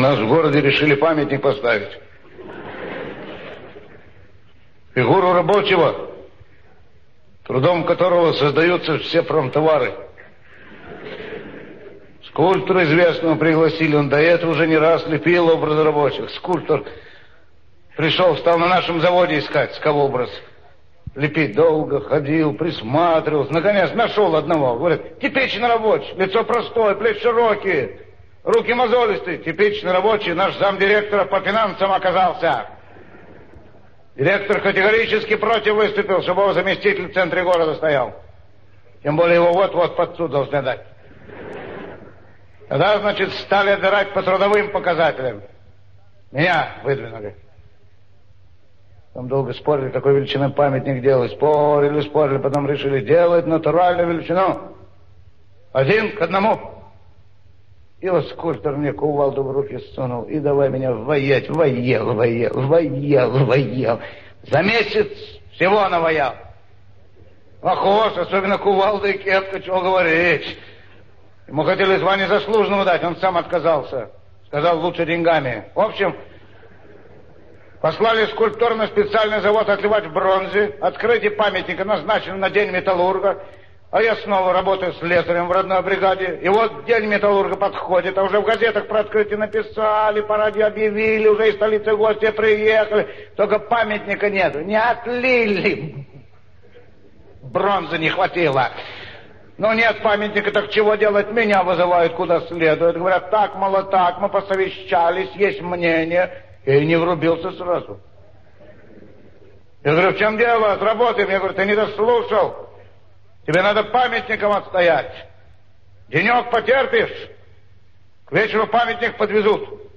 У нас в городе решили памятник поставить. Фигуру рабочего, трудом которого создаются все промтовары. Скульптора известного пригласили, он до этого уже не раз лепил образ рабочих. Скульптор пришел, стал на нашем заводе искать, с кого образ лепить долго, ходил, присматривался. Наконец нашел одного. Говорит, типичный рабочий, лицо простое, плечи широкие, руки мозолистые. Типичный рабочий, наш замдиректора по финансам оказался. Директор категорически против выступил, чтобы его заместитель в центре города стоял. Тем более его вот-вот под суд должны дать. Тогда, значит, стали отбирать по трудовым показателям. Меня выдвинули. Там долго спорили, какой величины памятник делать. Спорили, спорили, потом решили делать натуральную величину. Один к одному. И вот скульптор мне кувалду в руки сунул и давай меня воять, воел, воел, воел, воел. За месяц всего навоял. Похож, особенно кувалда и кепка, чего говорить. Ему хотели звание заслуженного дать, он сам отказался. Сказал, лучше деньгами. В общем, послали скульптор на специальный завод отливать в бронзе. Открытие памятника назначено на день металлурга. А я снова работаю с слесарем в родной бригаде. И вот день металлурга подходит, а уже в газетах про открытие написали, по радио объявили, уже из столицы гости приехали. Только памятника нету. Не отлили. Бронзы не хватило. Ну нет памятника, так чего делать? Меня вызывают куда следует. Говорят, так, мало так, мы посовещались, есть мнение. И не врубился сразу. Я говорю, в чем дело? Отработаем. Я говорю, ты не дослушал. Тебе надо памятником отстоять. Денек потерпишь, к вечеру памятник подвезут.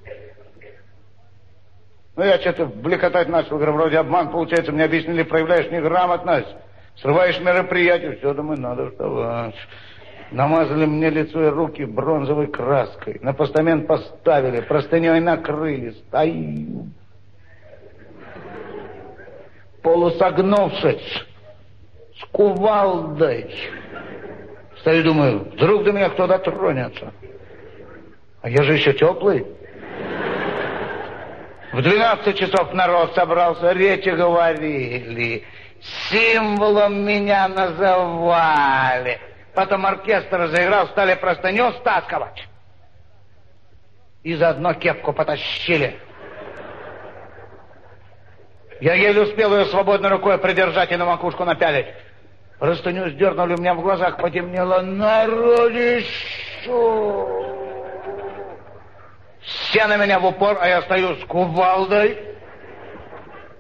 Ну, я что-то блекотать начал, говорю, вроде обман получается, мне объяснили, проявляешь неграмотность. Срываешь мероприятие, все, думаю, надо вставать. Намазали мне лицо и руки бронзовой краской. На постамент поставили, простыней накрыли. Стою. Полусогнувшись, кувалдой. Стою, думаю, вдруг до меня кто дотронется. А я же еще теплый. В двенадцать часов народ собрался, речи говорили. Символом меня называли. Потом оркестр заиграл, стали простыню стаскивать. И заодно кепку потащили. Я еле успел ее свободной рукой придержать и на макушку напялить. Простыню сдернули, у меня в глазах потемнело. Народище! Все на меня в упор, а я стою с кувалдой.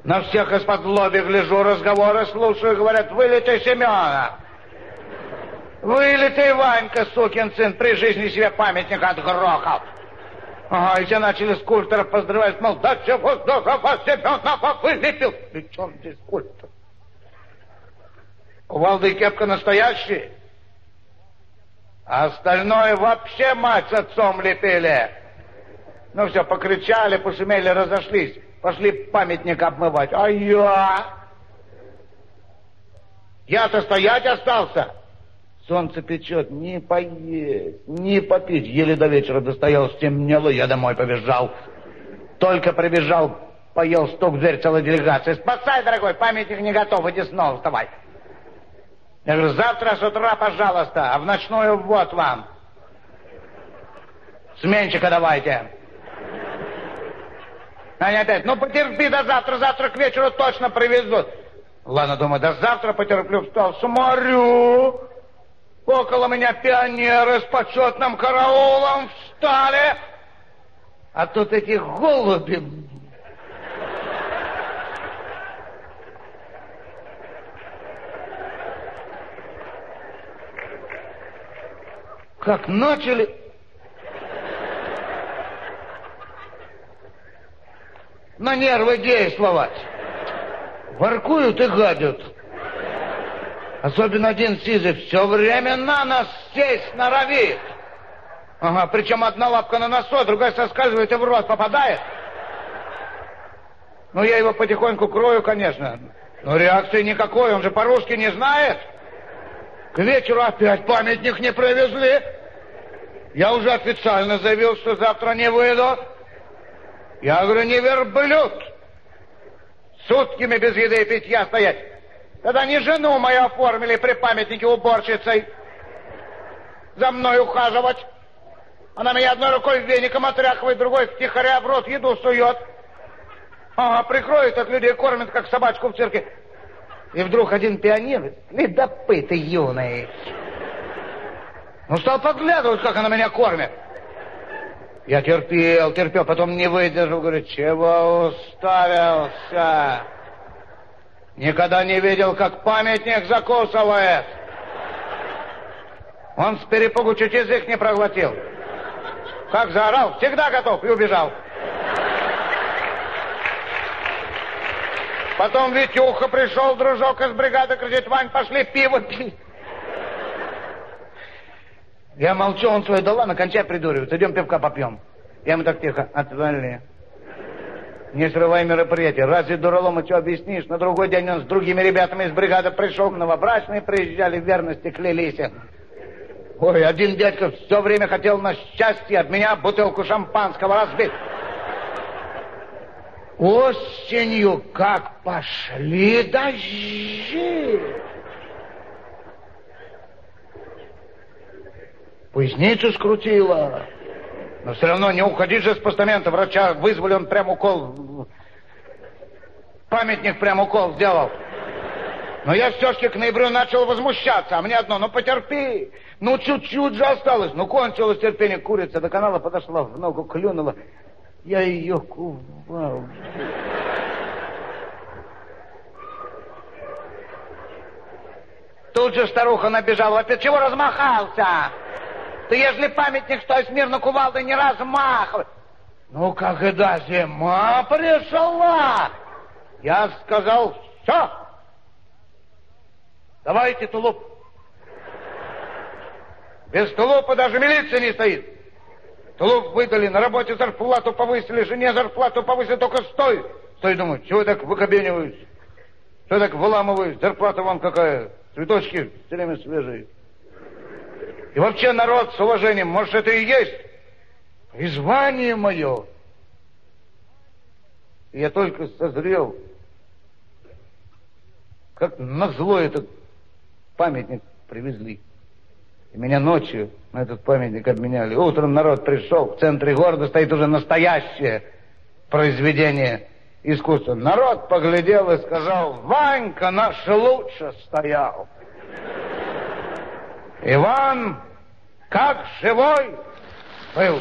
На всех из-под лоби гляжу, разговоры слушаю, говорят, вылетай Семена. Вылетай, Ванька, сукин сын, при жизни себе памятник отгрохал. Ага, и все начали скульптора поздравлять, мол, да чего здорово Семенова вылепил. При чем здесь скульптор? Кувалда и кепка настоящие. А остальное вообще мать с отцом лепили. Ну все, покричали, пошумели, разошлись. Пошли памятник обмывать. А я? Я-то стоять остался. Солнце печет, не поесть, не попить. Еле до вечера достоял, стемнело, я домой побежал. Только прибежал, поел стук в дверь целой делегации. Спасай, дорогой, памятник не готов, иди снова вставай. Я говорю, завтра с утра, пожалуйста, а в ночную вот вам. Сменщика давайте. Они опять, ну потерпи до завтра, завтра к вечеру точно привезут. Ладно, думаю, до завтра потерплю, встал, смотрю. Около меня пионеры с почетным караулом встали. А тут эти голуби. Как начали на нервы действовать. Воркуют и гадят. Особенно один сизый все время на нас сесть норовит. Ага, причем одна лапка на носу, а другая соскальзывает и в рот попадает. Ну, я его потихоньку крою, конечно. Но реакции никакой, он же по-русски не знает. К вечеру опять памятник не привезли. Я уже официально заявил, что завтра не выйду. Я говорю, не верблюд. Сутками без еды и питья стоять. Тогда не жену мою оформили при памятнике уборщицей. За мной ухаживать. Она меня одной рукой веником отряхивает, другой втихаря в рот еду сует. Ага, прикроет от людей, кормит, как собачку в цирке. И вдруг один пионер, ледопытый юный, ну, стал подглядывать, как она меня кормит. Я терпел, терпел, потом не выдержал, говорю, чего уставился? Никогда не видел, как памятник закусывает. Он с перепугу чуть язык не проглотил. Как заорал, всегда готов, и убежал. Потом Витюха пришел, дружок из бригады, говорит, Вань, пошли пиво пить. Я молчу, он свой да ладно, кончай придуриваться, идем пивка попьем. Я ему так тихо, отвали. Не срывай мероприятие. Разве дуралому что объяснишь? На другой день он с другими ребятами из бригады пришел, новобрачные приезжали, верности клялись. Ой, один дядька все время хотел на счастье от меня бутылку шампанского разбить. Осенью как пошли дожди. Поясницу скрутила. Но все равно не уходи же с постамента врача. Вызвали он прям укол. Памятник прям укол сделал. Но я все-таки к ноябрю начал возмущаться, а мне одно, ну потерпи, ну чуть-чуть же осталось. Ну кончилось терпение, курица до канала подошла, в ногу клюнула. Я ее кувал. Тут же старуха набежала. Опять чего размахался? Ты ежели памятник, стой смирно кувалдой не размахивай. Ну, когда зима пришла, я сказал, все, давайте тулуп. Без тулупа даже милиция не стоит. Тулуп выдали, на работе зарплату повысили, жене зарплату повысили, только стой. Стой, думаю, чего так выкобениваюсь? Что так выламываюсь? Зарплата вам какая? Цветочки все время свежие. И вообще народ с уважением, может, это и есть призвание мое. И я только созрел, как назло этот памятник привезли. И меня ночью на этот памятник обменяли. Утром народ пришел, в центре города стоит уже настоящее произведение искусства. Народ поглядел и сказал, Ванька наш лучше стоял. Иван, как живой, был.